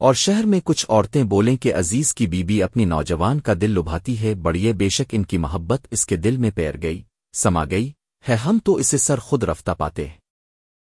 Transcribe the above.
اور شہر میں کچھ عورتیں بولیں کہ عزیز کی بیوی بی اپنی نوجوان کا دل لبھاتی ہے، بڑیے بے شک ان کی محبت اس کے دل میں پیر گئی، سما گئی، ہے ہم تو اسے سر خود رفتہ پاتے ہیں۔